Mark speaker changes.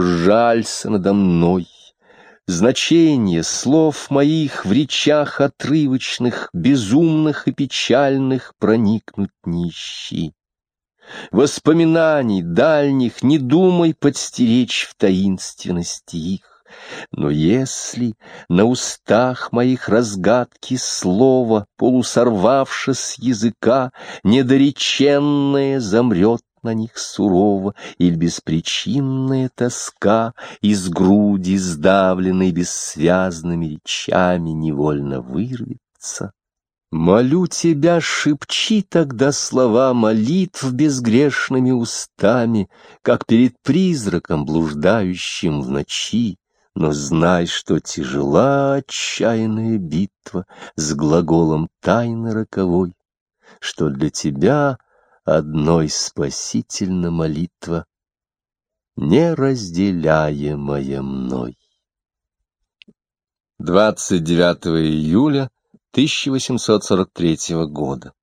Speaker 1: О, жалься надо мной! Значение слов моих в речах отрывочных, безумных и печальных проникнуть не. Воспоминаний дальних не думай подстеречь в таинственности их. Но если на устах моих разгадки слова, полусорвавши с языка, недореченное замрет на них сурово, Или беспричинная тоска Из груди, сдавленной бессвязными речами, Невольно вырвется. Молю тебя, шепчи тогда слова молитв безгрешными устами, Как перед призраком, блуждающим в ночи, но знай, что тяжела отчаянная битва С глаголом тайны роковой, Что для тебя — одной спасительна молитва, неразделяемая мной. 29 июля 1843 года